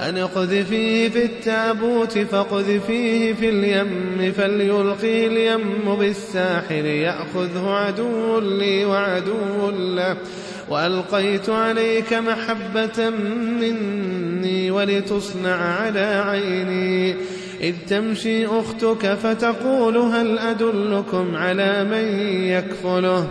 أن اقذفيه في التابوت فاقذفيه في اليم فليلقي اليم بالساحل يأخذه عدو لي وعدو له. وألقيت عليك محبة مني ولتصنع على عيني. إذ تمشي أختك فتقول هل أدلكم على من يكفله؟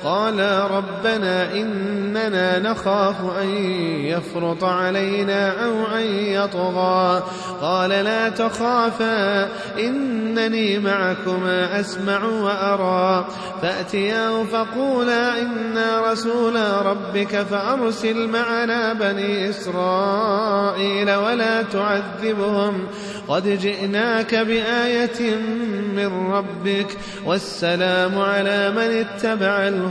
قالا ربنا إننا نخاف أن يفرط علينا أو أن يطغى. قال لا تخافا إنني معكما أسمع وأرى. فأتياه فقولا إنا رسولا ربك فأرسل معنا بني إسرائيل ولا تعذبهم. قد جئناك بآية من ربك والسلام على من اتبع الهدى.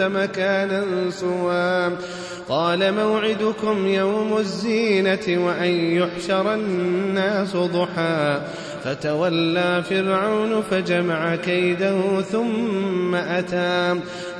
مكانا سوى قال موعدكم يوم الزينة وأن يحشر الناس ضحى. فتولى فرعون فجمع كيده ثم أتى.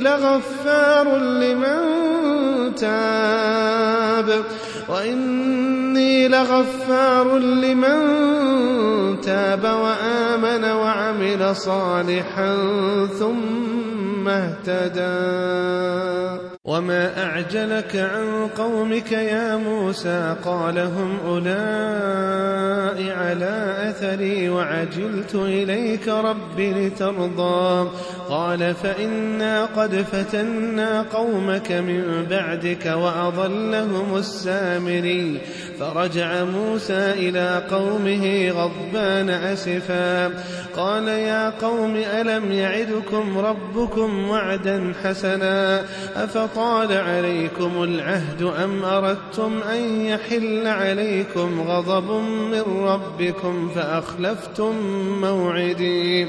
لغفار لمن تاب. وإني لغفار لمن تاب وآمن وعمل صالحا ثم اهتدى. وما أعجلك عن قومك يا موسى قال هم أولئك على أثري وعجلت إليك رب لترضى قال فإنا قد فتنا قومك من بعدك وأضلهم السامري فرجع موسى إلى قومه غضبان أسفا قال يا قوم ألم يعدكم ربكم وعدا حسنا أفطال عليكم العهد أم أردتم أن يحل عليكم غضب من ربكم فأخلفتم موعدي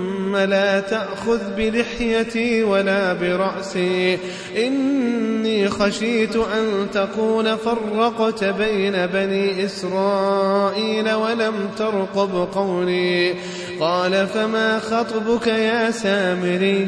لا تأخذ بلحيتي ولا برأسي. إني خشيت أن تكون فرقت بين بني إسرائيل ولم ترقب قولي. قال فما خطبك يا سامري؟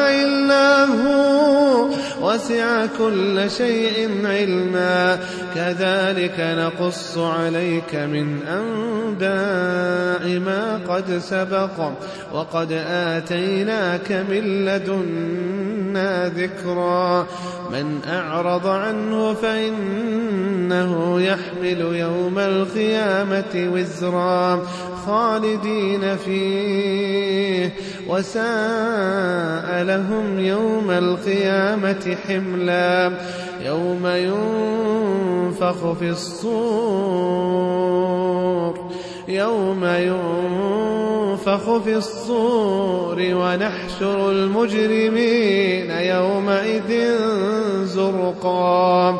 وسع كل شيء علما. كذلك نقص عليك من أنباء ما قد سبق. وقد آتيناك من لدنا ذكرا. من أعرض عنه فإنه يحمل يوم القيامة وزرا. خالدين فيه. وساء لهم يوم القيامة حملا. يوم ينفخ في الصور. يوم ينفخ في الصور ونحشر المجرمين يومئذ زرقا.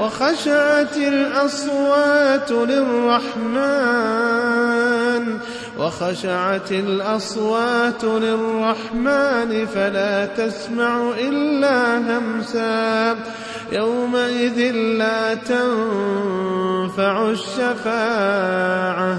وخشعت الأصوات للرحمن وخشعت الأصوات للرحمن فلا تسمع إلا همسا. يومئذ لا تنفع الشفاعة.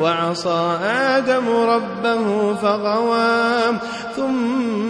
وعصى آدم ربه فغوى ثم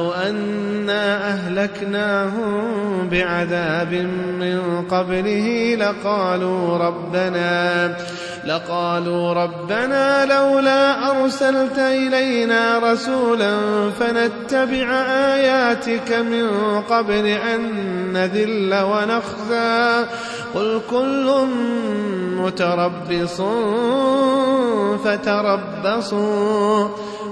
ولو أنا أهلكناهم بعذاب من قبله لقالوا ربنا لقالوا ربنا لولا أرسلت إلينا رسولا فنتبع آياتك من قبل أن نذل ونخزى. قل كل متربص فتربصوا.